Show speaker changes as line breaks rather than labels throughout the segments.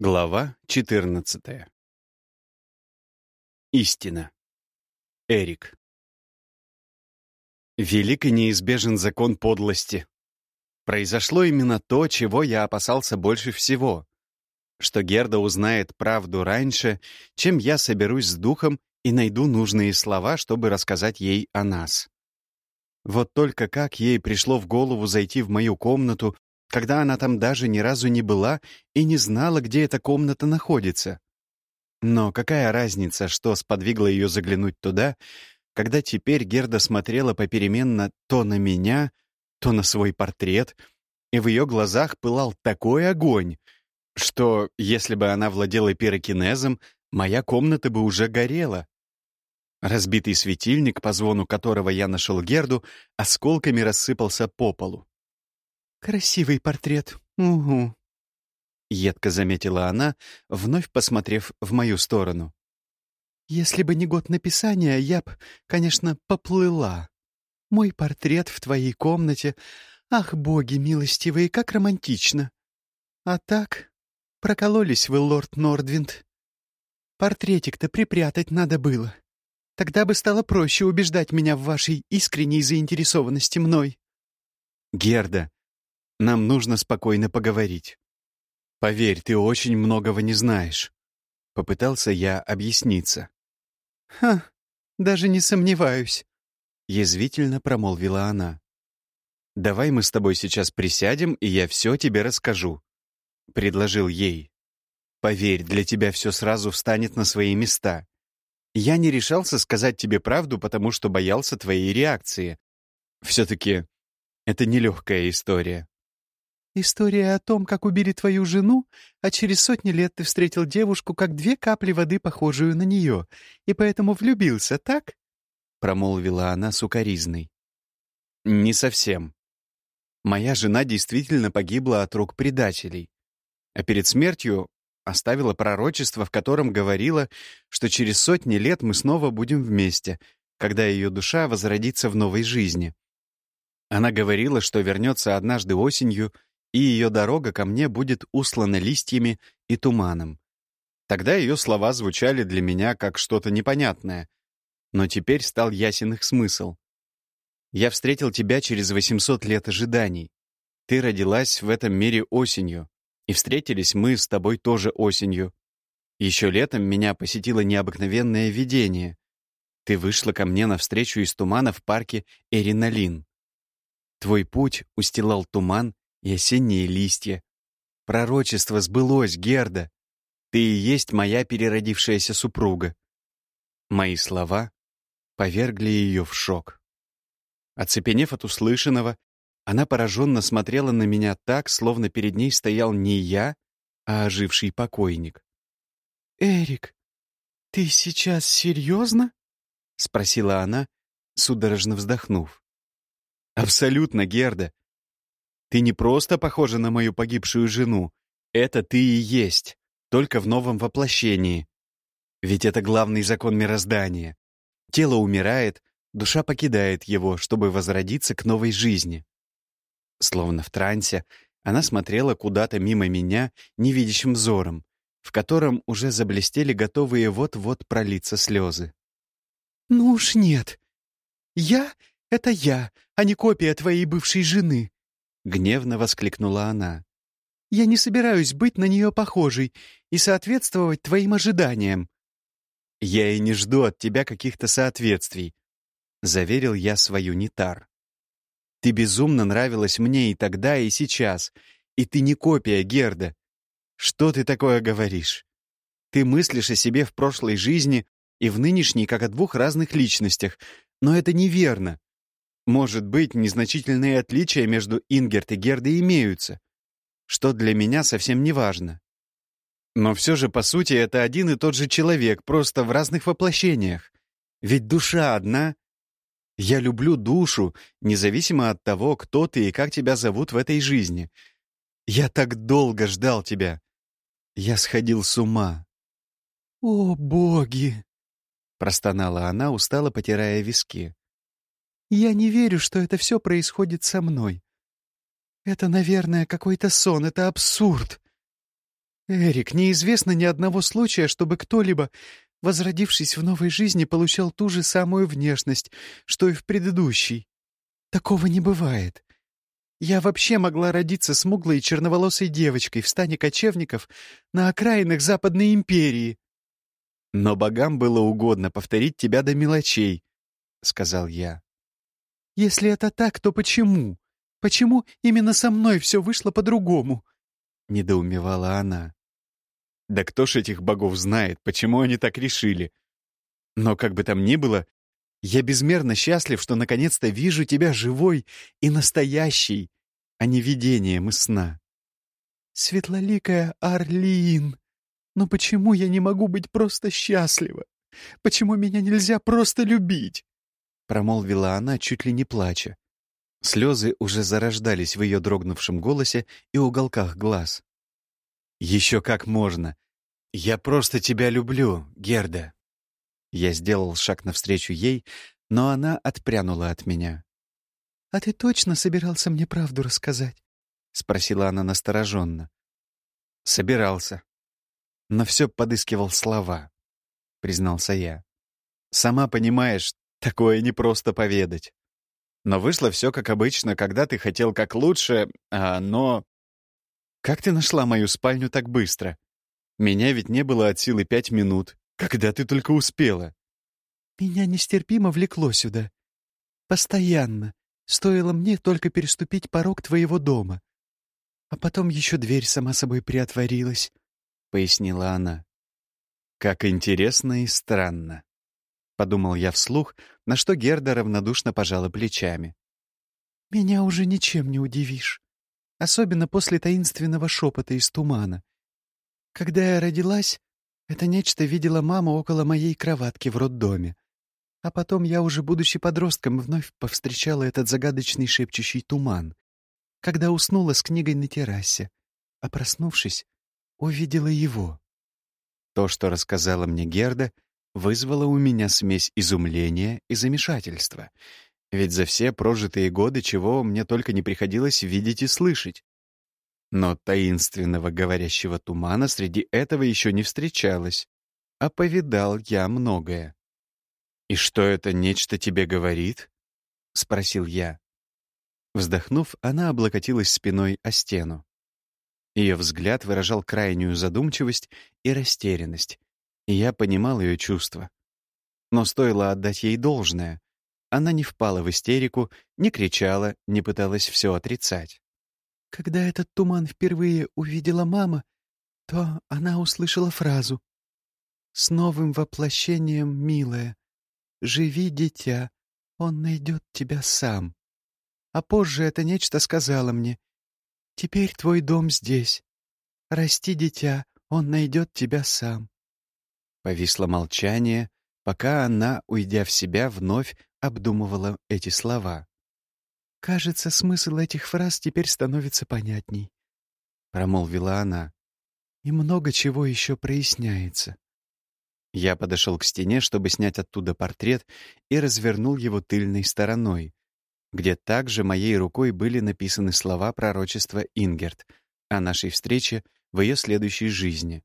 Глава 14. Истина. Эрик. Велик и неизбежен закон подлости. Произошло именно то, чего я опасался больше всего. Что Герда узнает правду раньше, чем я соберусь с духом и найду нужные слова, чтобы рассказать ей о нас. Вот только как ей пришло в голову зайти в мою комнату когда она там даже ни разу не была и не знала, где эта комната находится. Но какая разница, что сподвигло ее заглянуть туда, когда теперь Герда смотрела попеременно то на меня, то на свой портрет, и в ее глазах пылал такой огонь, что, если бы она владела пирокинезом, моя комната бы уже горела. Разбитый светильник, по звону которого я нашел Герду, осколками рассыпался по полу.
«Красивый портрет. Угу», —
едко заметила она, вновь посмотрев в мою сторону.
«Если бы не год написания, я б, конечно, поплыла. Мой портрет в твоей комнате. Ах, боги милостивые, как романтично. А так, прокололись вы, лорд Нордвинд. Портретик-то припрятать надо было. Тогда бы стало проще убеждать меня в вашей искренней заинтересованности мной».
«Герда, нам нужно спокойно поговорить. Поверь, ты очень многого не знаешь. Попытался я объясниться.
«Ха, даже не сомневаюсь», —
язвительно промолвила она. «Давай мы с тобой сейчас присядем, и я все тебе расскажу», — предложил ей. «Поверь, для тебя все сразу встанет на свои места. Я не решался сказать тебе правду, потому что боялся твоей реакции. Все-таки это нелегкая история.
История о том, как убили твою жену, а через сотни лет ты встретил девушку, как две капли воды, похожую на нее, и поэтому влюбился, так?»
— промолвила она сукоризной. «Не совсем. Моя жена действительно погибла от рук предателей, а перед смертью оставила пророчество, в котором говорила, что через сотни лет мы снова будем вместе, когда ее душа возродится в новой жизни. Она говорила, что вернется однажды осенью — и ее дорога ко мне будет услана листьями и туманом. Тогда ее слова звучали для меня как что-то непонятное, но теперь стал ясен их смысл. «Я встретил тебя через 800 лет ожиданий. Ты родилась в этом мире осенью, и встретились мы с тобой тоже осенью. Еще летом меня посетило необыкновенное видение. Ты вышла ко мне навстречу из тумана в парке Эриналин. Твой путь устилал туман, и осенние листья. Пророчество сбылось, Герда. Ты и есть моя переродившаяся супруга. Мои слова повергли ее в шок. Оцепенев от услышанного, она пораженно смотрела на меня так, словно перед ней стоял не я, а оживший покойник.
«Эрик, ты сейчас серьезно?»
— спросила она, судорожно вздохнув. «Абсолютно, Герда. Ты не просто похожа на мою погибшую жену. Это ты и есть, только в новом воплощении. Ведь это главный закон мироздания. Тело умирает, душа покидает его, чтобы возродиться к новой жизни. Словно в трансе, она смотрела куда-то мимо меня невидящим взором, в котором уже заблестели готовые вот-вот пролиться слезы.
«Ну уж нет. Я — это я, а не копия твоей бывшей жены.
— гневно воскликнула она.
«Я не собираюсь быть на нее похожей и соответствовать твоим ожиданиям».
«Я и не жду от тебя каких-то соответствий», — заверил я свою Нитар. «Ты безумно нравилась мне и тогда, и сейчас, и ты не копия Герда. Что ты такое говоришь? Ты мыслишь о себе в прошлой жизни и в нынешней как о двух разных личностях, но это неверно. Может быть, незначительные отличия между Ингерт и Гердой имеются, что для меня совсем не важно. Но все же, по сути, это один и тот же человек, просто в разных воплощениях. Ведь душа одна. Я люблю душу, независимо от того, кто ты и как тебя зовут в этой жизни. Я так долго ждал тебя. Я сходил с ума.
«О, боги!»
— простонала она, устало потирая виски.
Я не верю, что это все происходит со мной. Это, наверное, какой-то сон, это абсурд. «Эрик, неизвестно ни одного случая, чтобы кто-либо, возродившись в новой жизни, получал ту же самую внешность, что и в предыдущей. Такого не бывает. Я вообще могла родиться смуглой и черноволосой девочкой в стане кочевников на окраинах Западной империи.
«Но богам было угодно повторить тебя до мелочей», — сказал я.
«Если это так, то почему? Почему именно со мной все вышло по-другому?» — недоумевала она.
«Да кто ж этих богов знает, почему они так решили? Но как бы там ни было, я безмерно счастлив, что наконец-то вижу тебя живой и настоящий, а не видением из сна».
«Светлоликая Арлин, но почему я не могу быть просто счастлива? Почему меня нельзя просто любить?»
Промолвила она, чуть ли не плача. Слезы уже зарождались в ее дрогнувшем голосе и уголках глаз. «Еще как можно. Я просто тебя люблю, Герда». Я сделал шаг навстречу ей, но она отпрянула от меня.
«А ты точно собирался мне правду рассказать?» — спросила она настороженно.
«Собирался. Но все подыскивал слова», — признался я. «Сама понимаешь, такое непросто поведать. Но вышло все как обычно, когда ты хотел как лучше, а оно... Как ты нашла мою спальню так быстро? Меня ведь не было от силы пять минут. Когда ты только успела?
Меня нестерпимо влекло сюда. Постоянно. Стоило мне только переступить порог твоего дома. А потом еще дверь сама собой приотворилась, — пояснила она.
Как интересно и странно. Подумал я вслух, на что Герда равнодушно пожала плечами.
«Меня уже ничем не удивишь. Особенно после таинственного шепота из тумана. Когда я родилась, это нечто видела мама около моей кроватки в роддоме. А потом я, уже будучи подростком, вновь повстречала этот загадочный шепчущий туман, когда уснула с книгой на террасе, а проснувшись, увидела его.
То, что рассказала мне Герда, вызвало у меня смесь изумления и замешательства. Ведь за все прожитые годы чего мне только не приходилось видеть и слышать. Но таинственного говорящего тумана среди этого еще не встречалось. А повидал я многое. «И что это нечто тебе говорит?» — спросил я. Вздохнув, она облокотилась спиной о стену. Ее взгляд выражал крайнюю задумчивость и растерянность, и я понимал ее чувства. Но стоило отдать ей должное. Она не впала в истерику, не кричала, не пыталась все отрицать.
Когда этот туман впервые увидела мама, то она услышала фразу «С новым воплощением, милая, живи, дитя, он найдет тебя сам». А позже это нечто сказала мне «Теперь твой дом здесь. Расти, дитя, он найдет тебя сам».
Повисло молчание, пока она, уйдя в себя, вновь обдумывала эти слова.
«Кажется, смысл этих фраз теперь становится понятней», — промолвила она. «И много чего еще проясняется».
Я подошел к стене, чтобы снять оттуда портрет, и развернул его тыльной стороной, где также моей рукой были написаны слова пророчества Ингерт о нашей встрече в ее следующей жизни.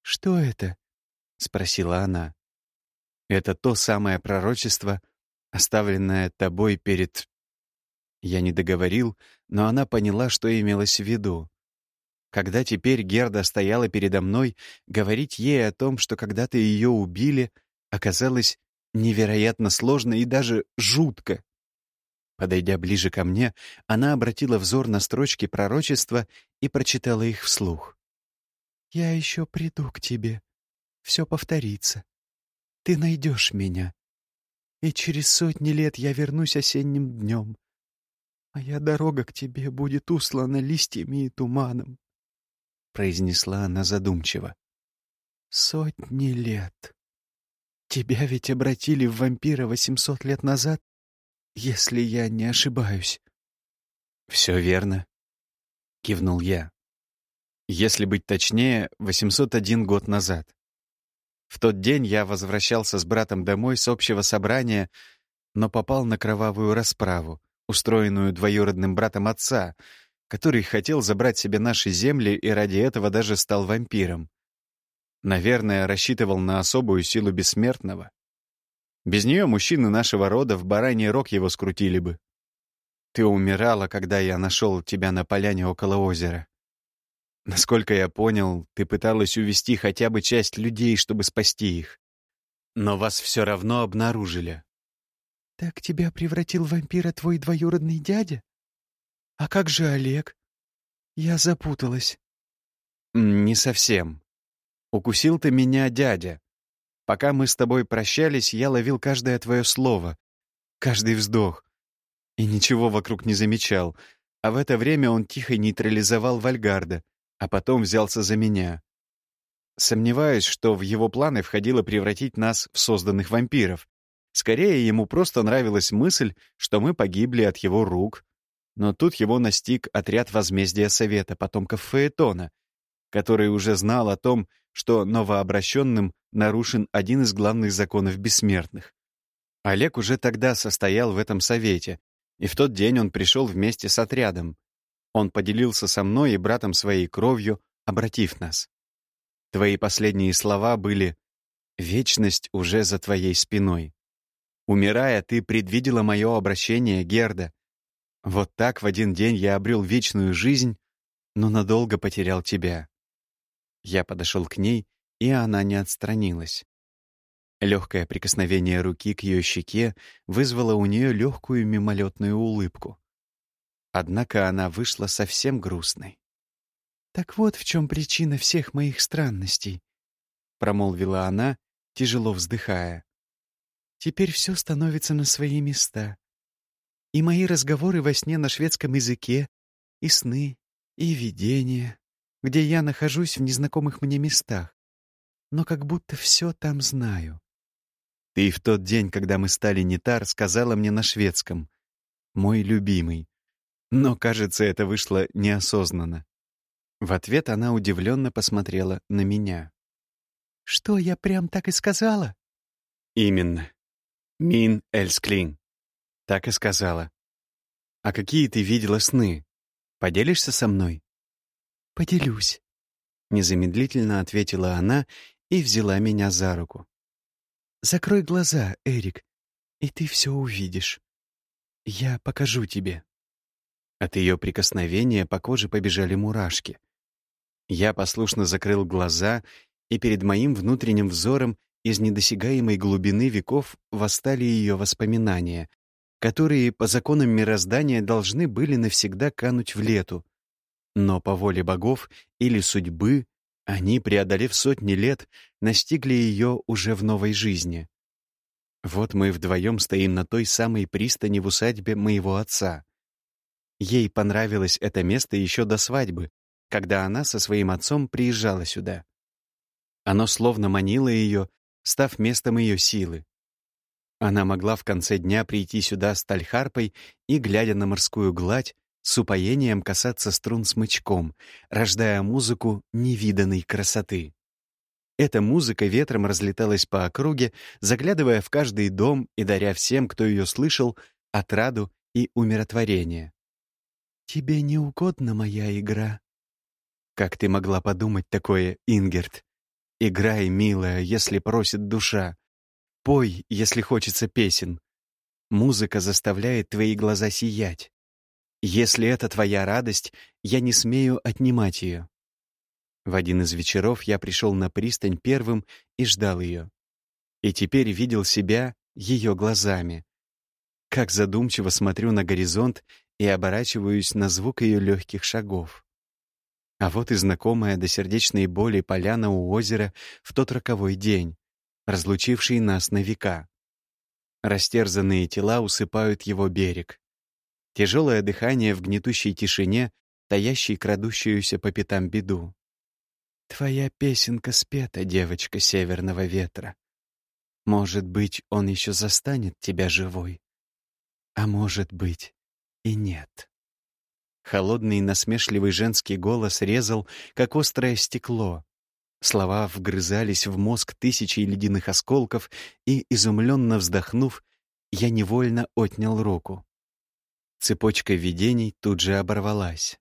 «Что это?» — спросила она.
«Это то самое пророчество, оставленное тобой перед я не договорил, но она поняла, что имелось в виду. Когда теперь Герда стояла передо мной, говорить ей о том, что когда-то ее убили, оказалось невероятно сложно и даже жутко. Подойдя ближе ко мне, она обратила взор на строчки пророчества и прочитала их вслух.
«Я еще приду к тебе. Все повторится. Ты найдешь меня. И через сотни лет я вернусь осенним днем, «Моя дорога к тебе будет услана листьями и туманом», — произнесла она задумчиво. «Сотни лет. Тебя ведь обратили в вампира восемьсот лет назад, если я не ошибаюсь».
«Все верно», — кивнул я. «Если быть точнее, 801 год назад. В тот день я возвращался с братом домой с общего собрания, но попал на кровавую расправу, устроенную двоюродным братом отца, который хотел забрать себе наши земли и ради этого даже стал вампиром. Наверное, рассчитывал на особую силу бессмертного. Без нее мужчины нашего рода в бараний рог его скрутили бы. Ты умирала, когда я нашел тебя на поляне около озера. Насколько я понял, ты пыталась увести хотя бы часть людей, чтобы спасти их. Но вас все равно обнаружили.
«Так тебя превратил в вампира твой двоюродный дядя? А как же Олег? Я запуталась».
«Не совсем. Укусил ты меня, дядя. Пока мы с тобой прощались, я ловил каждое твое слово, каждый вздох. И ничего вокруг не замечал. А в это время он тихо нейтрализовал Вальгарда, а потом взялся за меня. Сомневаюсь, что в его планы входило превратить нас в созданных вампиров. Скорее, ему просто нравилась мысль, что мы погибли от его рук. Но тут его настиг отряд возмездия Совета, потомков Фаэтона, который уже знал о том, что новообращенным нарушен один из главных законов бессмертных. Олег уже тогда состоял в этом совете, и в тот день он пришел вместе с отрядом. Он поделился со мной и братом своей кровью, обратив нас. Твои последние слова были «Вечность уже за твоей спиной». Умирая, ты предвидела мое обращение, Герда. Вот так в один день я обрел вечную жизнь, но надолго потерял тебя. Я подошел к ней, и она не отстранилась. Легкое прикосновение руки к ее щеке вызвало у нее легкую мимолетную улыбку. Однако она вышла совсем грустной.
«Так вот в чем причина всех моих странностей», — промолвила она, тяжело вздыхая. «Теперь все становится на свои места. И мои разговоры во сне на шведском языке, и сны, и видения, где я нахожусь в незнакомых мне местах, но как будто все там знаю.
Ты в тот день, когда мы стали нетар, сказала мне на шведском «мой любимый». Но, кажется, это вышло неосознанно. В ответ она удивленно посмотрела на меня.
«Что, я прям так и сказала?»
«Именно. Мин Эльсклин. Так и сказала. А какие ты видела сны? Поделишься со мной?»
«Поделюсь», — незамедлительно ответила она и взяла меня за руку. «Закрой глаза, Эрик, и ты все увидишь. Я покажу тебе».
От ее прикосновения по коже побежали мурашки. Я послушно закрыл глаза, и перед моим внутренним взором из недосягаемой глубины веков восстали ее воспоминания, которые по законам мироздания должны были навсегда кануть в лету, но по воле богов или судьбы они, преодолев сотни лет, настигли ее уже в новой жизни. Вот мы вдвоем стоим на той самой пристани в усадьбе моего отца. Ей понравилось это место еще до свадьбы, когда она со своим отцом приезжала сюда. Оно словно манило ее, став местом ее силы. Она могла в конце дня прийти сюда с тальхарпой и, глядя на морскую гладь, с упоением касаться струн смычком, рождая музыку невиданной красоты. Эта музыка ветром разлеталась по округе, заглядывая в каждый дом и даря всем, кто ее слышал, отраду и умиротворение.
«Тебе не угодна моя игра?»
«Как ты могла подумать такое, Ингерт? Играй, милая, если просит душа. Пой, если хочется песен. Музыка заставляет твои глаза сиять. Если это твоя радость, я не смею отнимать ее. В один из вечеров я пришел на пристань первым и ждал ее. И теперь видел себя ее глазами. Как задумчиво смотрю на горизонт и оборачиваюсь на звук ее легких шагов. А вот и знакомая до сердечной боли поляна у озера в тот роковой день, разлучивший нас на века. Растерзанные тела усыпают его берег. Тяжелое дыхание в гнетущей тишине, таящей крадущуюся по пятам беду.
«Твоя песенка спета, девочка северного ветра. Может быть, он еще застанет тебя живой. А может быть, и нет».
Холодный насмешливый женский голос резал, как острое стекло. Слова вгрызались в мозг тысячи ледяных осколков, и, изумленно вздохнув, я невольно отнял руку. Цепочка видений тут же оборвалась.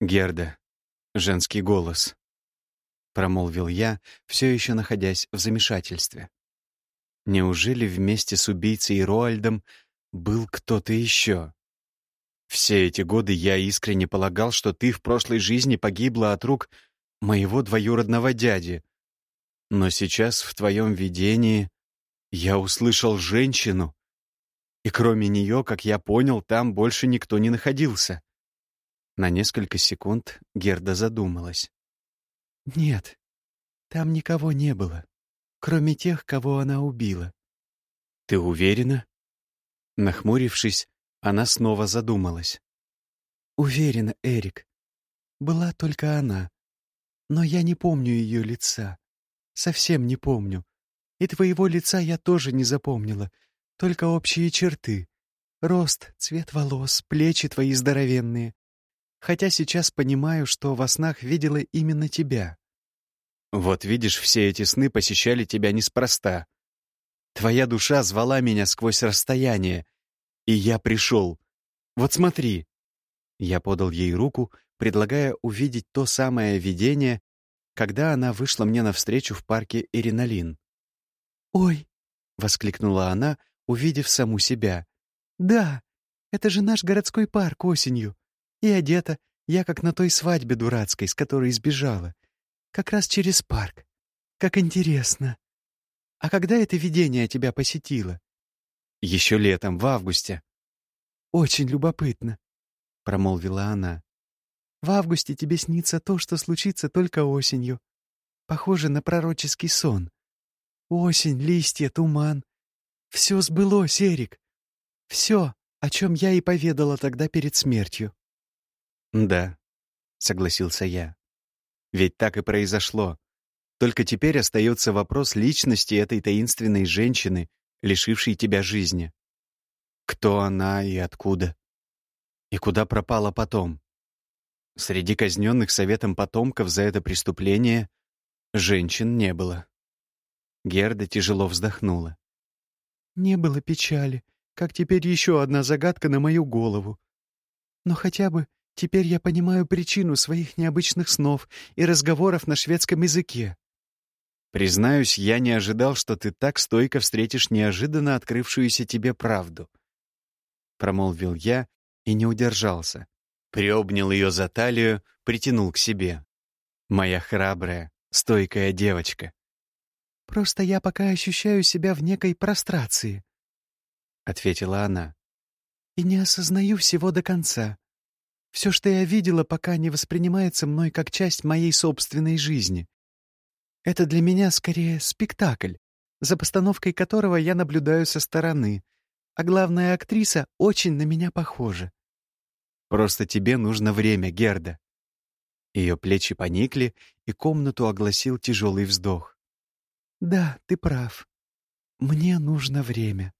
Герда. Женский голос. Промолвил я, все еще находясь в замешательстве. Неужели вместе с убийцей Роальдом был кто-то еще? Все эти годы я искренне полагал, что ты в прошлой жизни погибла от рук моего двоюродного дяди. Но сейчас в твоем видении я услышал женщину, и кроме нее, как я понял, там больше никто не находился. На несколько секунд Герда задумалась.
«Нет, там никого не было, кроме тех, кого она убила».
«Ты уверена?» Нахмурившись, она снова задумалась.
«Уверена, Эрик. Была только она. Но я не помню ее лица. Совсем не помню. И твоего лица я тоже не запомнила, только общие черты. Рост, цвет волос, плечи твои здоровенные хотя сейчас понимаю, что во снах видела именно тебя.
Вот видишь, все эти сны посещали тебя неспроста. Твоя душа звала меня сквозь расстояние, и я пришел. Вот смотри. Я подал ей руку, предлагая увидеть то самое видение, когда она вышла мне навстречу в парке Ириналин.
«Ой!»
— воскликнула она, увидев саму себя.
«Да, это же наш городской парк осенью. И одета я как на той свадьбе дурацкой, с которой сбежала. Как раз через парк. Как интересно. А когда это видение тебя посетило?
Еще летом, в августе.
Очень любопытно, промолвила она. В августе тебе снится то, что случится только осенью. Похоже на пророческий сон. Осень, листья, туман. Все сбылось, Эрик. Все, о чем я и поведала тогда перед смертью.
«Да», — согласился я. «Ведь так и произошло. Только теперь остается вопрос личности этой таинственной женщины, лишившей тебя жизни. Кто она и откуда? И куда пропала потом? Среди казненных советом потомков за это преступление женщин не было». Герда тяжело вздохнула.
«Не было печали, как теперь еще одна загадка на мою голову. Но хотя бы Теперь я понимаю причину своих необычных снов и разговоров на шведском языке.
Признаюсь, я не ожидал, что ты так стойко встретишь неожиданно открывшуюся тебе правду. Промолвил я и не удержался. Приобнял ее за талию, притянул к себе. Моя храбрая, стойкая девочка.
«Просто я пока ощущаю себя в некой прострации», — ответила она. «И не осознаю всего до конца. Все, что я видела, пока не воспринимается мной как часть моей собственной жизни. Это для меня скорее спектакль, за постановкой которого я наблюдаю со стороны, а главная актриса очень на меня похожа.
Просто тебе нужно время, Герда. Ее плечи поникли, и комнату огласил тяжелый вздох.
Да, ты прав. Мне нужно время.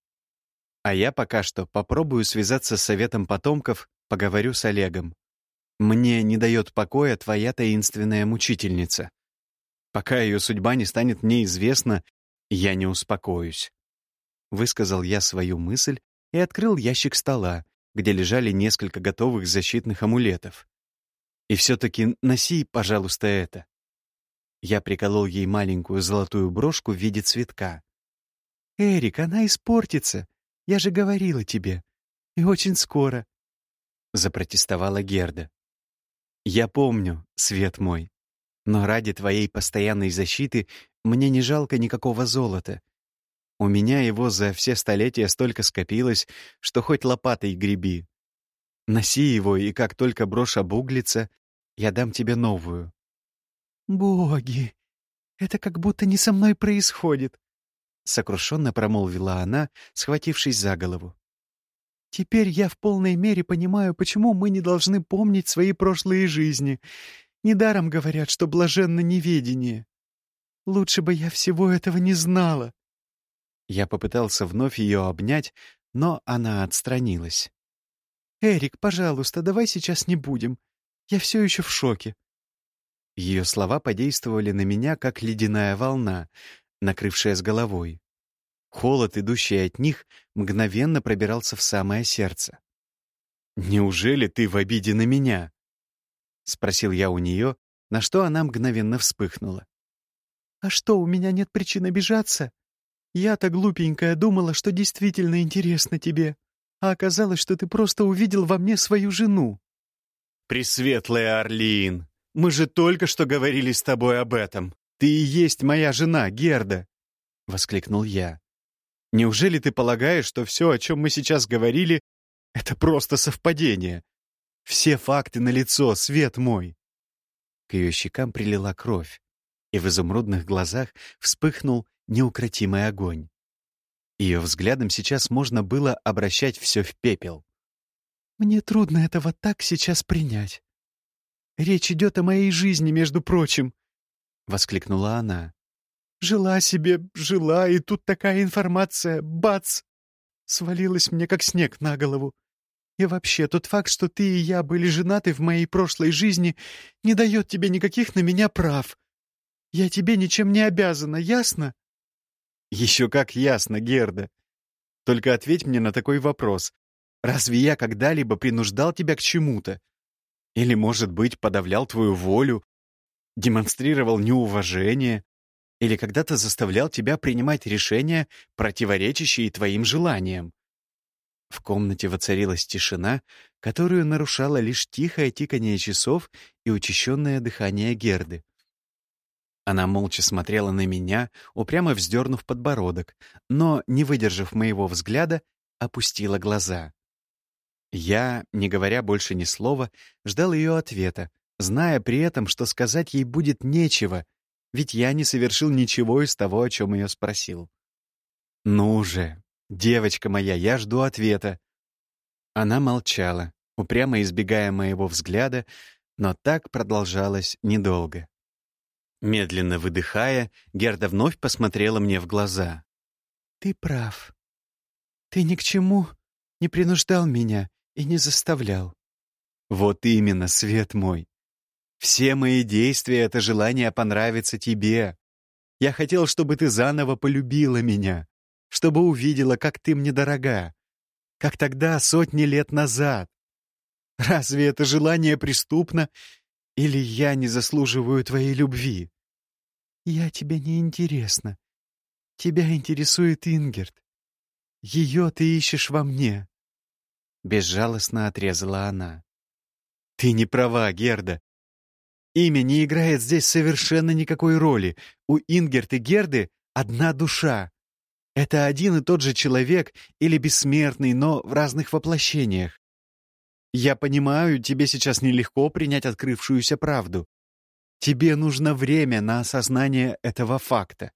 А я пока что попробую связаться с советом потомков Поговорю с Олегом. Мне не дает покоя твоя таинственная мучительница. Пока ее судьба не станет мне известна, я не успокоюсь. Высказал я свою мысль и открыл ящик стола, где лежали несколько готовых защитных амулетов. И все-таки носи, пожалуйста, это. Я приколол ей маленькую золотую брошку в виде цветка.
«Эрик, она испортится. Я же говорила тебе. И очень скоро.
— запротестовала Герда. «Я помню, свет мой, но ради твоей постоянной защиты мне не жалко никакого золота. У меня его за все столетия столько скопилось, что хоть лопатой греби. Носи его, и как только брошь обуглится, я дам тебе новую».
«Боги, это как будто не со мной происходит», — сокрушенно промолвила она, схватившись за голову. Теперь я в полной мере понимаю, почему мы не должны помнить свои прошлые жизни. Недаром говорят, что блаженно неведение. Лучше бы я всего этого не знала.
Я попытался вновь ее обнять, но она отстранилась.
«Эрик, пожалуйста, давай сейчас не будем. Я все еще в шоке».
Ее слова подействовали на меня, как ледяная волна, накрывшая с головой. Холод, идущий от них, мгновенно пробирался в самое сердце. «Неужели ты в обиде на меня?» — спросил я у нее, на что она мгновенно вспыхнула.
«А что, у меня нет причин обижаться? Я-то глупенькая думала, что действительно интересно тебе, а оказалось, что ты просто увидел во мне свою жену».
«Пресветлая Орлин, мы же только что говорили с тобой об этом. Ты и есть моя жена, Герда!» — воскликнул я. «Неужели ты полагаешь, что все, о чем мы сейчас говорили, это просто совпадение? Все факты налицо, свет мой!» К ее щекам прилила кровь, и в изумрудных глазах вспыхнул неукротимый огонь. Ее взглядом сейчас можно было обращать все в пепел.
«Мне трудно этого так сейчас принять. Речь идет о моей жизни, между прочим», — воскликнула она. «Жила себе, жила, и тут такая информация, бац!» Свалилась мне, как снег на голову. И вообще, тот факт, что ты и я были женаты в моей прошлой жизни, не дает тебе никаких на меня прав. Я тебе ничем не обязана, ясно?
Еще как ясно, Герда. Только ответь мне на такой вопрос. Разве я когда-либо принуждал тебя к чему-то? Или, может быть, подавлял твою волю, демонстрировал неуважение, или когда-то заставлял тебя принимать решения, противоречащие твоим желаниям? В комнате воцарилась тишина, которую нарушало лишь тихое тикание часов и учащенное дыхание Герды. Она молча смотрела на меня, упрямо вздернув подбородок, но, не выдержав моего взгляда, опустила глаза. Я, не говоря больше ни слова, ждал ее ответа, зная при этом, что сказать ей будет нечего, ведь я не совершил ничего из того, о чем ее спросил. «Ну же, девочка моя, я жду ответа». Она молчала, упрямо избегая моего взгляда, но так продолжалось недолго. Медленно выдыхая, Герда вновь посмотрела мне в глаза.
«Ты прав. Ты ни к чему не принуждал меня и не заставлял».
«Вот именно, свет мой. Все мои действия — это желание понравиться тебе. Я хотел, чтобы ты заново полюбила меня, чтобы увидела, как ты мне дорога, как тогда, сотни лет назад. Разве это желание преступно или я не заслуживаю твоей любви?
Я тебе не интересна. Тебя интересует Ингерт. Ее ты ищешь во мне.
Безжалостно отрезала она. Ты не права, Герда. Имя не играет здесь совершенно никакой роли. У Ингерт и Герды одна душа. Это один и тот же человек или бессмертный, но в разных воплощениях. Я понимаю, тебе сейчас нелегко принять открывшуюся правду. Тебе нужно время на осознание этого факта.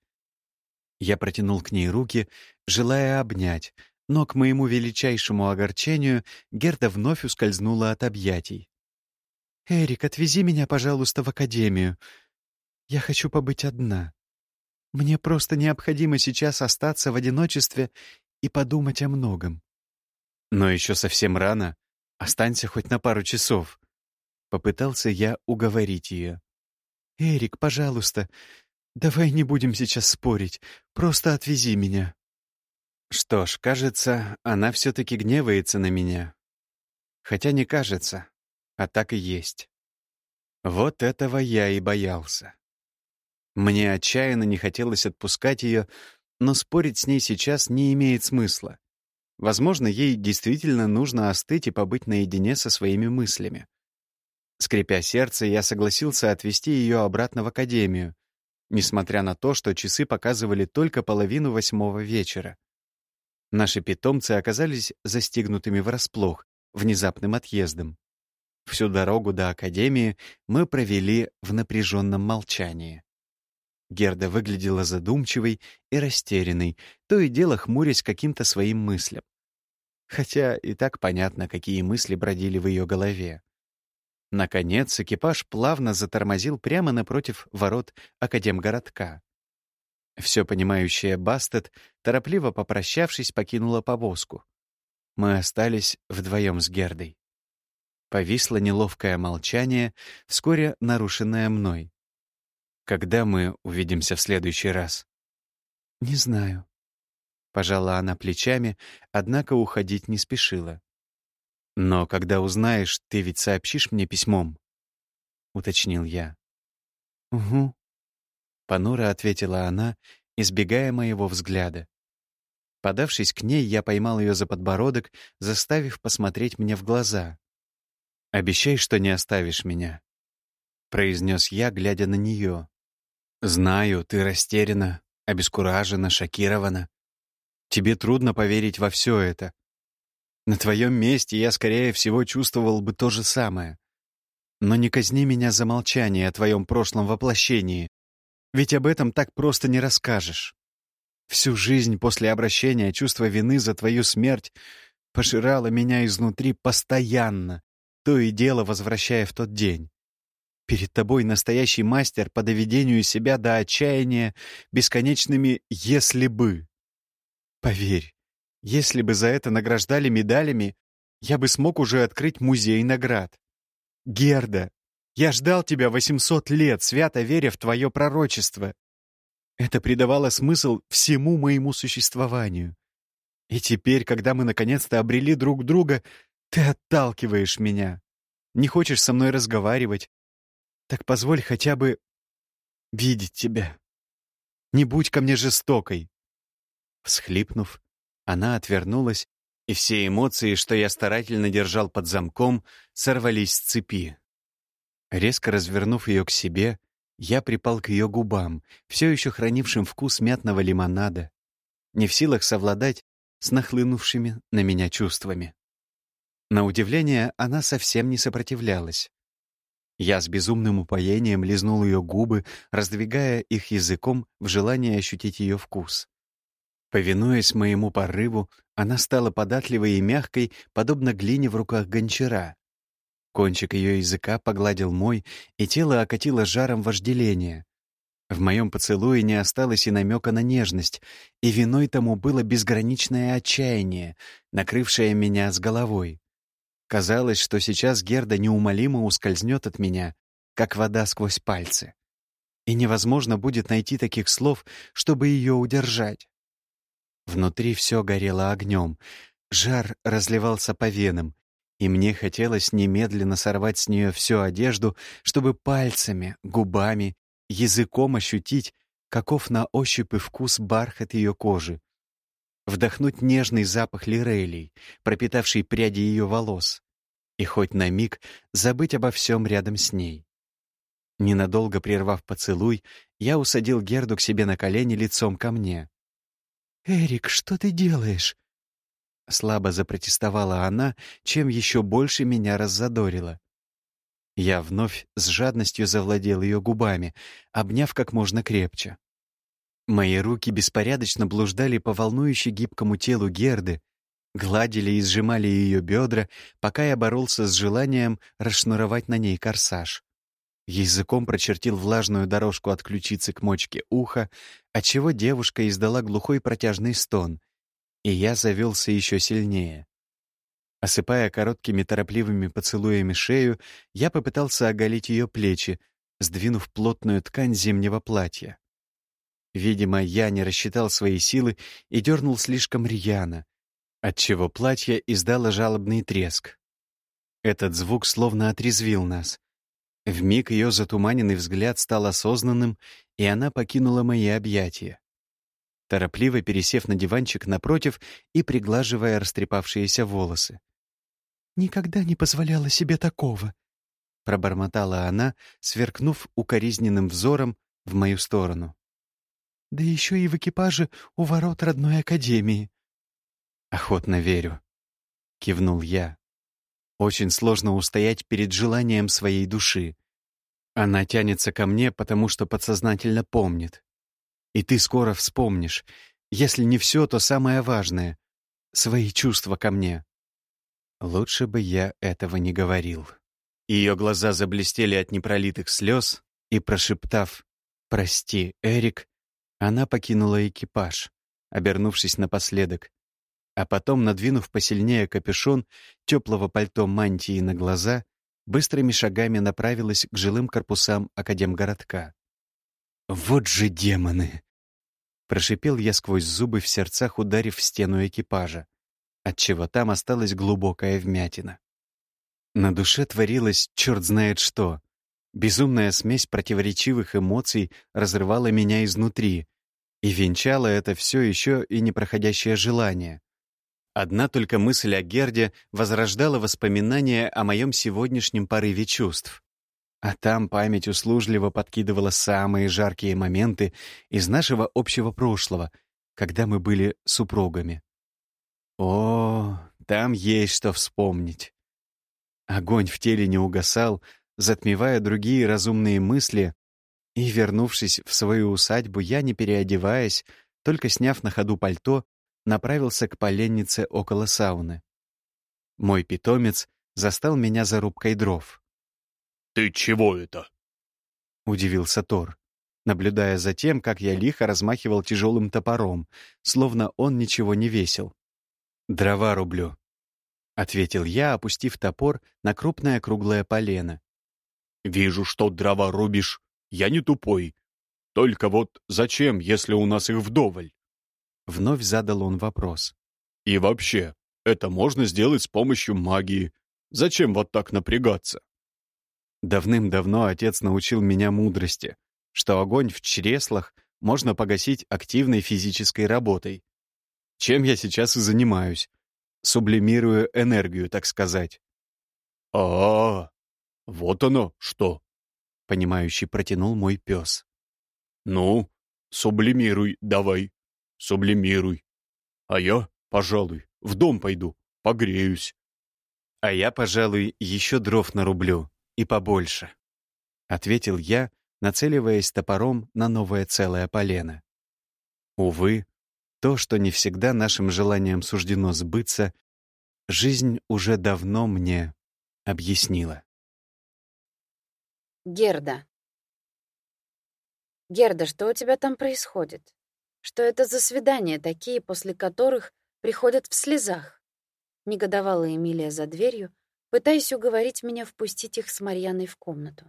Я протянул к ней руки, желая обнять, но к моему величайшему огорчению Герда вновь ускользнула от объятий.
«Эрик, отвези меня, пожалуйста, в академию. Я хочу побыть одна. Мне просто необходимо сейчас остаться в одиночестве и подумать о многом».
«Но еще совсем рано. Останься хоть на пару часов». Попытался я уговорить ее.
«Эрик, пожалуйста, давай не будем сейчас спорить. Просто отвези меня».
Что ж, кажется, она все-таки гневается на меня. Хотя не кажется, а так и есть. Вот этого я и боялся. Мне отчаянно не хотелось отпускать ее, но спорить с ней сейчас не имеет смысла. Возможно, ей действительно нужно остыть и побыть наедине со своими мыслями. Скрипя сердце, я согласился отвезти ее обратно в академию, несмотря на то, что часы показывали только половину восьмого вечера. Наши питомцы оказались застигнутыми врасплох, внезапным отъездом. Всю дорогу до академии мы провели в напряженном молчании. Герда выглядела задумчивой и растерянной, то и дело хмурясь каким-то своим мыслям. Хотя и так понятно, какие мысли бродили в ее голове. Наконец, экипаж плавно затормозил прямо напротив ворот Академгородка. Все понимающая Бастет, торопливо попрощавшись, покинула повозку. Мы остались вдвоем с Гердой. Повисло неловкое молчание, вскоре нарушенное мной. «Когда мы увидимся в следующий раз?»
«Не знаю».
Пожала она плечами, однако уходить не спешила. Но когда узнаешь, ты ведь сообщишь мне письмом. — уточнил я.
«Угу», —
понуро ответила она, избегая моего взгляда. Подавшись к ней, я поймал ее за подбородок, заставив посмотреть мне в глаза. «Обещай, что не оставишь меня», — произнес я, глядя на нее. «Знаю, ты растеряна, обескуражена, шокирована. Тебе трудно поверить во все это. На твоем месте я, скорее всего, чувствовал бы то же самое. Но не казни меня за молчание о твоем прошлом воплощении, ведь об этом так просто не расскажешь. Всю жизнь после обращения чувство вины за твою смерть пожирало меня изнутри постоянно, то и дело возвращая в тот день. Перед тобой настоящий мастер по доведению себя до отчаяния бесконечными «если бы». Поверь, если бы за это награждали медалями, я бы смог уже открыть музей наград. Герда, я ждал тебя 800 лет, свято веря в твое пророчество. Это придавало смысл всему моему существованию. И теперь, когда мы наконец-то обрели друг друга, ты отталкиваешь меня. Не хочешь со мной разговаривать. Так позволь хотя бы видеть тебя. Не будь ко мне жестокой. Всхлипнув, она отвернулась, и все эмоции, что я старательно держал под замком, сорвались с цепи. Резко развернув ее к себе, я припал к ее губам, все еще хранившим вкус мятного лимонада, не в силах совладать с нахлынувшими на меня чувствами. На удивление, она совсем не сопротивлялась. Я с безумным упоением лизнул ее губы, раздвигая их языком в желании ощутить ее вкус. Повинуясь моему порыву, она стала податливой и мягкой, подобно глине в руках гончара. Кончик ее языка погладил мой, и тело окатило жаром вожделения. В моем поцелуе не осталось и намека на нежность, и виной тому было безграничное отчаяние, накрывшее меня с головой. Казалось, что сейчас Герда неумолимо ускользнет от меня, как вода сквозь пальцы. И невозможно будет найти таких слов, чтобы ее удержать. Внутри все горело огнем, жар разливался по венам, и мне хотелось немедленно сорвать с нее всю одежду, чтобы пальцами, губами, языком ощутить, каков на ощупь и вкус бархат ее кожи. Вдохнуть нежный запах лирелей, пропитавший пряди ее волос, и хоть на миг забыть обо всем рядом с ней. Ненадолго прервав поцелуй, я усадил Герду к себе на колени лицом ко мне. «Эрик, что ты делаешь?» Слабо запротестовала она, чем еще больше меня раззадорила. Я вновь с жадностью завладел ее губами, обняв как можно крепче. Мои руки беспорядочно блуждали по волнующе гибкому телу Герды, гладили и сжимали ее бедра, пока я боролся с желанием расшнуровать на ней корсаж. Языком прочертил влажную дорожку от ключицы к мочке уха, отчего девушка издала глухой протяжный стон — и я завелся еще сильнее. Осыпая короткими торопливыми поцелуями шею, я попытался оголить ее плечи, сдвинув плотную ткань зимнего платья. Видимо, я не рассчитал свои силы и дернул слишком рьяно, отчего платье издало жалобный треск. Этот звук словно отрезвил нас. Вмиг ее затуманенный взгляд стал осознанным, и она покинула мои объятия торопливо пересев на диванчик напротив и приглаживая растрепавшиеся волосы. «Никогда не позволяла себе такого», — пробормотала она, сверкнув укоризненным взором в мою сторону. «Да еще и в экипаже у ворот родной академии». «Охотно верю», — кивнул я. «Очень сложно устоять перед желанием своей души. Она тянется ко мне, потому что подсознательно помнит. И ты скоро вспомнишь, если не все, то самое важное — свои чувства ко мне. Лучше бы я этого не говорил. Ее глаза заблестели от непролитых слез, и, прошептав «Прости, Эрик», она покинула экипаж, обернувшись напоследок, а потом, надвинув посильнее капюшон теплого пальто мантии на глаза, быстрыми шагами направилась к жилым корпусам Академгородка. «Вот же демоны!» Прошипел я сквозь зубы в сердцах, ударив в стену экипажа, отчего там осталась глубокая вмятина. На душе творилось черт знает что. Безумная смесь противоречивых эмоций разрывала меня изнутри, и венчало это все еще и непроходящее желание. Одна только мысль о Герде возрождала воспоминания о моем сегодняшнем порыве чувств. А там память услужливо подкидывала самые жаркие моменты из нашего общего прошлого, когда мы были супругами. О, там есть что вспомнить. Огонь в теле не угасал, затмевая другие разумные мысли, и, вернувшись в свою усадьбу, я, не переодеваясь, только сняв на ходу пальто, направился к поленнице около сауны. Мой питомец застал меня за рубкой дров.
«Ты чего это?»
— удивился Тор, наблюдая за тем, как я лихо размахивал тяжелым топором, словно он ничего не весил. «Дрова рублю», — ответил я, опустив топор на крупное круглое полено.
«Вижу, что дрова рубишь. Я не тупой. Только вот зачем, если у нас их вдоволь?»
Вновь задал он вопрос.
«И вообще, это можно сделать с помощью магии. Зачем вот так напрягаться?»
Давным-давно отец научил меня мудрости, что огонь в чреслах можно погасить активной физической работой. Чем я сейчас и занимаюсь. Сублимирую энергию, так сказать.
а, -а, -а вот оно что!» — понимающий протянул мой пес. «Ну, сублимируй давай, сублимируй. А я, пожалуй, в дом пойду, погреюсь».
«А я, пожалуй, еще дров нарублю, и побольше», — ответил я, нацеливаясь топором на новое целое полено. Увы, то, что не всегда нашим желаниям суждено сбыться, жизнь уже давно мне объяснила.
Герда. Герда, что у тебя там происходит? Что это за свидания такие, после которых приходят в слезах? Негодовала Эмилия за дверью, пытаясь уговорить меня впустить их с Марьяной в комнату.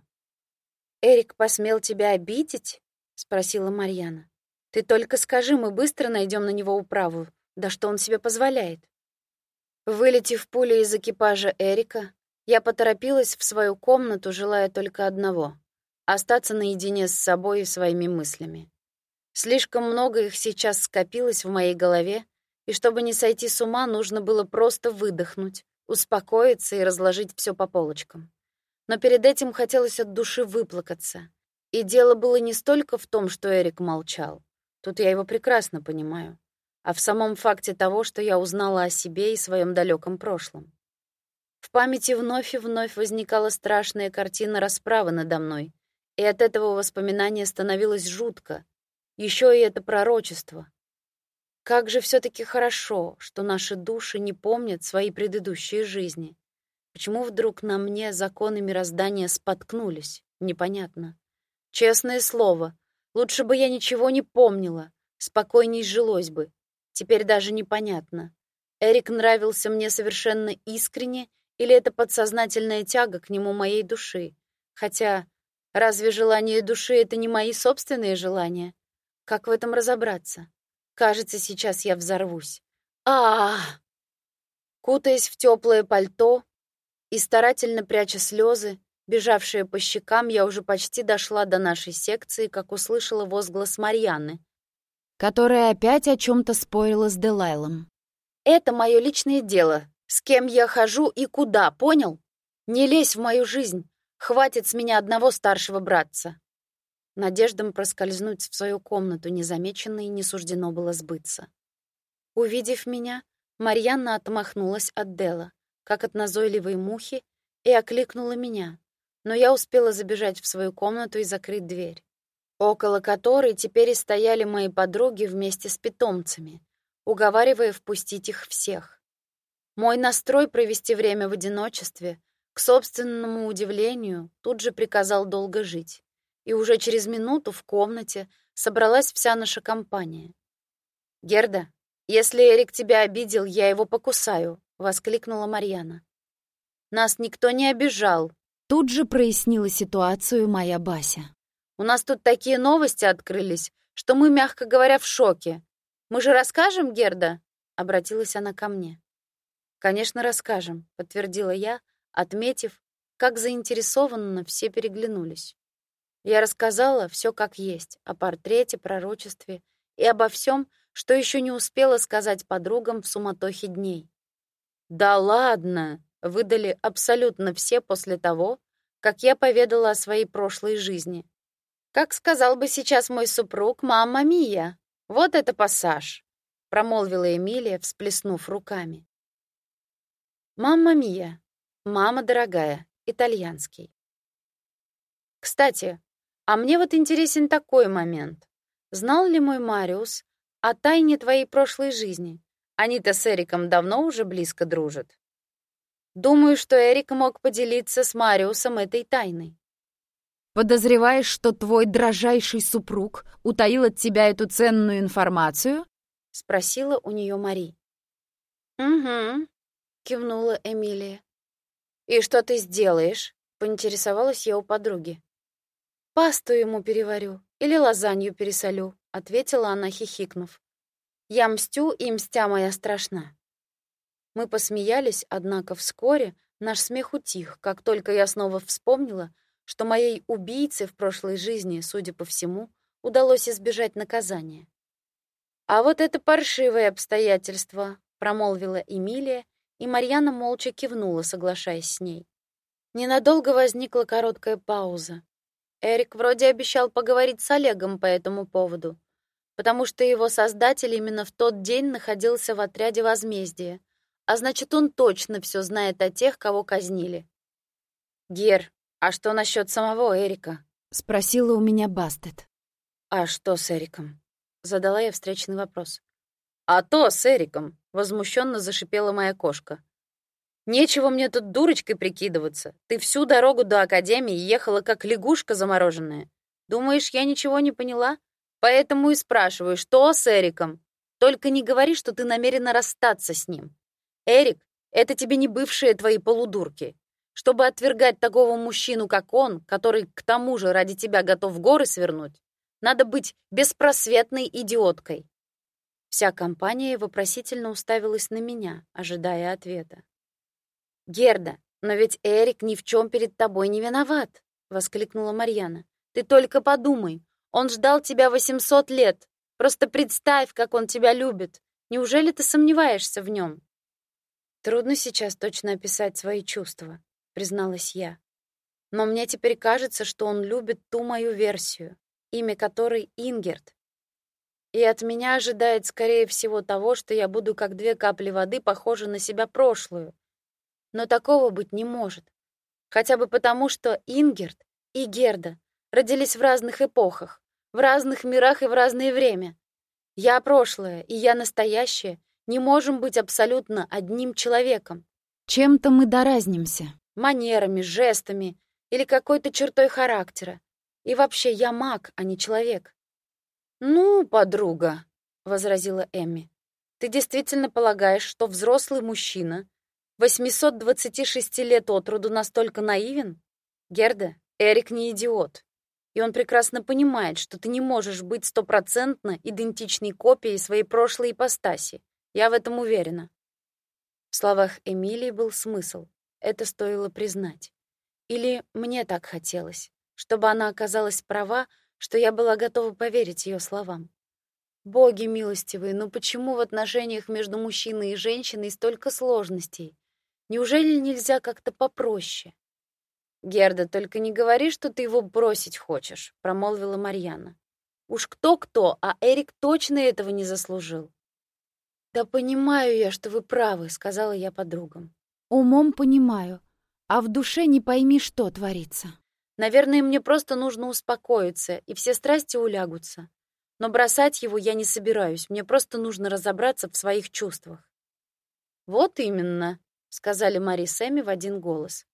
«Эрик посмел тебя обидеть?» — спросила Марьяна. «Ты только скажи, мы быстро найдем на него управу. Да что он себе позволяет?» Вылетев пулей из экипажа Эрика, я поторопилась в свою комнату, желая только одного — остаться наедине с собой и своими мыслями. Слишком много их сейчас скопилось в моей голове, и чтобы не сойти с ума, нужно было просто выдохнуть, успокоиться и разложить все по полочкам. Но перед этим хотелось от души выплакаться. И дело было не столько в том, что Эрик молчал. Тут я его прекрасно понимаю. А в самом факте того, что я узнала о себе и своем далеком прошлом. В памяти вновь и вновь возникала страшная картина расправы надо мной, и от этого воспоминания становилось жутко. Еще и это пророчество. Как же все таки хорошо, что наши души не помнят свои предыдущие жизни. Почему вдруг на мне законы мироздания споткнулись? Непонятно. Честное слово, лучше бы я ничего не помнила, спокойней жилось бы. Теперь даже непонятно. Эрик нравился мне совершенно искренне или это подсознательная тяга к нему моей души? Хотя, разве желания души — это не мои собственные желания? Как в этом разобраться? Кажется, сейчас я взорвусь. а, -а, -а! Кутаясь в теплое пальто и старательно пряча слезы, бежавшие по щекам, я уже почти дошла до нашей секции, как услышала возглас Марьяны, которая опять о чем то спорила с Делайлом. «Это мое личное дело», с кем я хожу и куда, понял? Не лезь в мою жизнь. Хватит с меня одного старшего братца. Надеждам проскользнуть в свою комнату незамеченной не суждено было сбыться. Увидев меня, Марьяна отмахнулась от Дела, как от назойливой мухи, и окликнула меня. Но я успела забежать в свою комнату и закрыть дверь, около которой теперь и стояли мои подруги вместе с питомцами, уговаривая впустить их всех. Мой настрой провести время в одиночестве, к собственному удивлению, тут же приказал долго жить. И уже через минуту в комнате собралась вся наша компания. «Герда, если Эрик тебя обидел, я его покусаю», — воскликнула Марьяна. «Нас никто не обижал», — тут же прояснила ситуацию моя Бася. «У нас тут такие новости открылись, что мы, мягко говоря, в шоке. Мы же расскажем, Герда?» — обратилась она ко мне. «Конечно, расскажем», — подтвердила я, отметив, как заинтересованно все переглянулись. Я рассказала все как есть, о портрете, пророчестве и обо всем, что еще не успела сказать подругам в суматохе дней. «Да ладно!» — выдали абсолютно все после того, как я поведала о своей прошлой жизни. Как сказал бы сейчас мой супруг, мама Мия. Вот это пассаж, промолвила Эмилия, всплеснув руками. Мамма Мия. Мама дорогая, итальянский. Кстати, а мне вот интересен такой момент. Знал ли мой Мариус о тайне твоей прошлой жизни? Они-то с Эриком давно уже близко дружат. Думаю, что Эрик мог поделиться с Мариусом этой тайной.
Подозреваешь, что твой дрожайший супруг утаил от тебя эту ценную информацию?
спросила у нее Мари. Угу, кивнула Эмилия. И что ты сделаешь? поинтересовалась я у подруги. Пасту ему переварю или лазанью пересолю, ответила она, хихикнув. Я мстю, и мстя моя страшна. Мы посмеялись, однако вскоре наш смех утих, как только я снова вспомнила, что моей убийце в прошлой жизни, судя по всему, удалось избежать наказания. «А вот это паршивое обстоятельство», — промолвила Эмилия, и Марьяна молча кивнула, соглашаясь с ней. Ненадолго возникла короткая пауза. Эрик вроде обещал поговорить с Олегом по этому поводу, потому что его создатель именно в тот день находился в отряде возмездия, а значит, он точно все знает о тех, кого казнили. Гер, а что насчет самого Эрика?
спросила у меня Бастет.
А что с Эриком? задала я встречный вопрос. А то с Эриком, возмущенно зашипела моя кошка. Нечего мне тут дурочкой прикидываться. Ты всю дорогу до академии ехала как лягушка замороженная. Думаешь, я ничего не поняла? Поэтому и спрашиваю, что с Эриком? Только не говори, что ты намерена расстаться с ним. Эрик, это тебе не бывшие твои полудурки. Чтобы отвергать такого мужчину, как он, который к тому же ради тебя готов горы свернуть, надо быть беспросветной идиоткой. Вся компания вопросительно уставилась на меня, ожидая ответа. «Герда, но ведь Эрик ни в чем перед тобой не виноват!» — воскликнула Марьяна. «Ты только подумай, он ждал тебя 800 лет. Просто представь, как он тебя любит. Неужели ты сомневаешься в нем?» Трудно сейчас точно описать свои чувства, призналась я. Но мне теперь кажется, что он любит ту мою версию, имя которой Ингерт. И от меня ожидает, скорее всего, того, что я буду как две капли воды похожа на себя прошлую. Но такого быть не может. Хотя бы потому, что Ингерт и Герда родились в разных эпохах, в разных мирах и в разное время. Я прошлое, и я настоящее, не можем быть абсолютно одним человеком.
Чем-то мы доразнимся.
Манерами, жестами или какой-то чертой характера. И вообще, я маг, а не человек. «Ну, подруга», — возразила Эмми, «ты действительно полагаешь, что взрослый мужчина 826 лет от роду настолько наивен? Герда, Эрик не идиот. И он прекрасно понимает, что ты не можешь быть стопроцентно идентичной копией своей прошлой ипостаси. Я в этом уверена. В словах Эмилии был смысл. Это стоило признать. Или мне так хотелось, чтобы она оказалась права, что я была готова поверить ее словам. Боги милостивые, но почему в отношениях между мужчиной и женщиной столько сложностей? Неужели нельзя как-то попроще? Герда, только не говори, что ты его бросить хочешь, промолвила Марьяна. Уж кто-кто, а Эрик точно этого не заслужил. «Да понимаю я, что вы правы», — сказала я подругам.
«Умом понимаю, а в душе не пойми, что творится».
«Наверное, мне просто нужно успокоиться, и все страсти улягутся. Но бросать его я не собираюсь, мне просто нужно разобраться в своих чувствах». «Вот именно», — сказали Мари с Эми в один голос.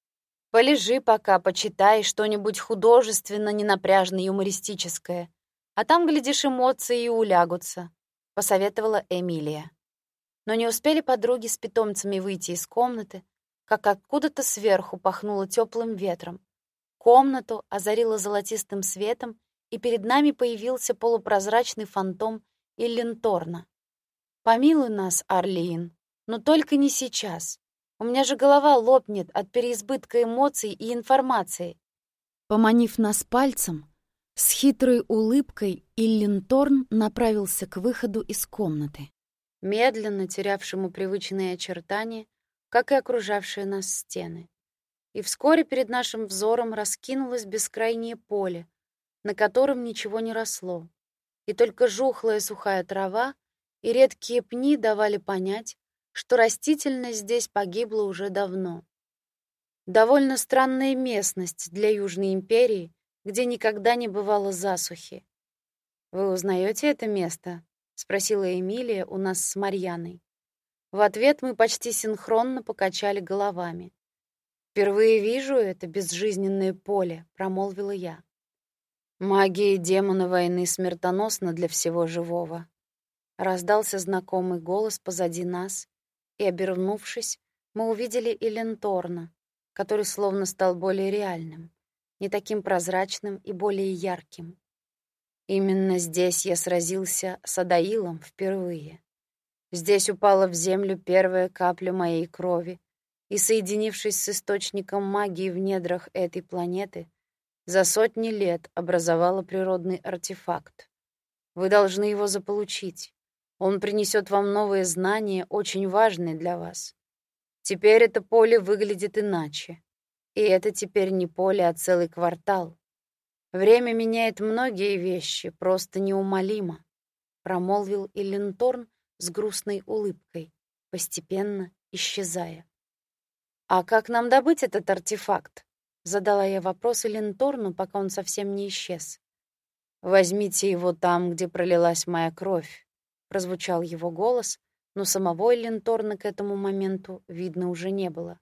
«Полежи пока, почитай что-нибудь художественно, ненапряжное, юмористическое. А там, глядишь, эмоции и улягутся», — посоветовала Эмилия. Но не успели подруги с питомцами выйти из комнаты, как откуда-то сверху пахнуло теплым ветром. Комнату озарило золотистым светом, и перед нами появился полупрозрачный фантом Иллинторна. «Помилуй нас, Орлиин, но только не сейчас. У меня же голова лопнет от переизбытка эмоций и информации.
Поманив нас пальцем, с хитрой улыбкой Иллин Торн направился к выходу из комнаты.
Медленно терявшему привычные очертания, как и окружавшие нас стены. И вскоре перед нашим взором раскинулось бескрайнее поле, на котором ничего не росло, и только жухлая сухая трава и редкие пни давали понять, что растительность здесь погибла уже давно. Довольно странная местность для Южной империи, где никогда не бывало засухи. Вы узнаете это место? спросила Эмилия у нас с Марьяной. В ответ мы почти синхронно покачали головами. Впервые вижу это безжизненное поле, промолвила я. Магия демона войны смертоносна для всего живого. Раздался знакомый голос позади нас, и, обернувшись, мы увидели Эленторна, который словно стал более реальным, не таким прозрачным и более ярким. Именно здесь я сразился с Адаилом впервые. Здесь упала в землю первая капля моей крови, и, соединившись с источником магии в недрах этой планеты, за сотни лет образовала природный артефакт. Вы должны его заполучить. Он принесет вам новые знания, очень важные для вас. Теперь это поле выглядит иначе. И это теперь не поле, а целый квартал. Время меняет многие вещи, просто неумолимо, промолвил Илленторн с грустной улыбкой, постепенно исчезая. А как нам добыть этот артефакт? задала я вопрос Илленторну, пока он совсем не исчез. Возьмите его там, где пролилась моя кровь, прозвучал его голос, но самого Ленторна к этому моменту видно уже не было.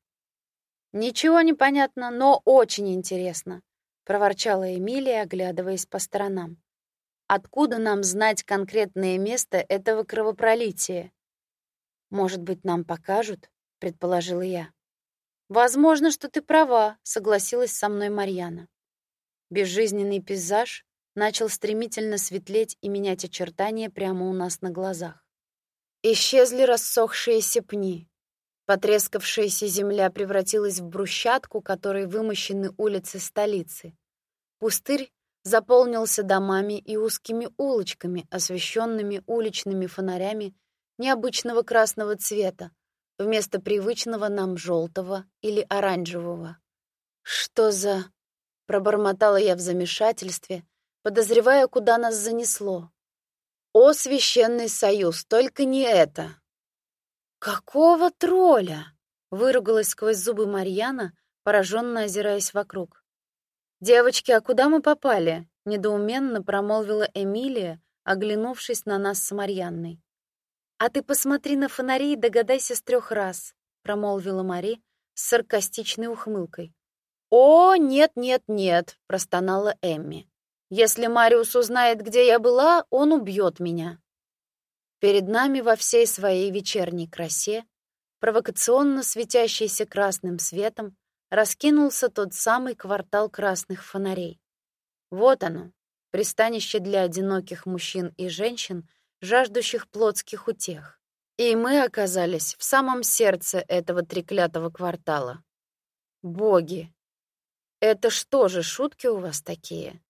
Ничего не понятно, но очень интересно, проворчала Эмилия, оглядываясь по сторонам. Откуда нам знать конкретное место этого кровопролития? Может быть, нам покажут, предположила я. Возможно, что ты права, согласилась со мной Марьяна. Безжизненный пейзаж начал стремительно светлеть и менять очертания прямо у нас на глазах. Исчезли рассохшиеся пни. Потрескавшаяся земля превратилась в брусчатку, которой вымощены улицы столицы. Пустырь заполнился домами и узкими улочками, освещенными уличными фонарями необычного красного цвета, вместо привычного нам желтого или оранжевого. Что за... Пробормотала я в замешательстве, подозревая, куда нас занесло. О, священный союз, только не это. Какого тролля? выругалась сквозь зубы Марьяна, пораженно озираясь вокруг. Девочки, а куда мы попали? недоуменно промолвила Эмилия, оглянувшись на нас с Марьянной. А ты посмотри на фонари и догадайся с трех раз, промолвила Мари с саркастичной ухмылкой. О, нет, нет, нет, простонала Эмми. Если Мариус узнает, где я была, он убьет меня. Перед нами во всей своей вечерней красе, провокационно светящийся красным светом, раскинулся тот самый квартал красных фонарей. Вот оно, пристанище для одиноких мужчин и женщин, жаждущих плотских утех. И мы оказались в самом сердце этого треклятого квартала. Боги, это что же, шутки у вас такие?